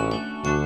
Música